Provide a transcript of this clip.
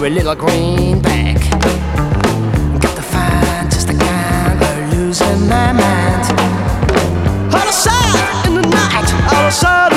Every little greenback. Got to find just the kind of losing my mind. On a side in the night, on a side.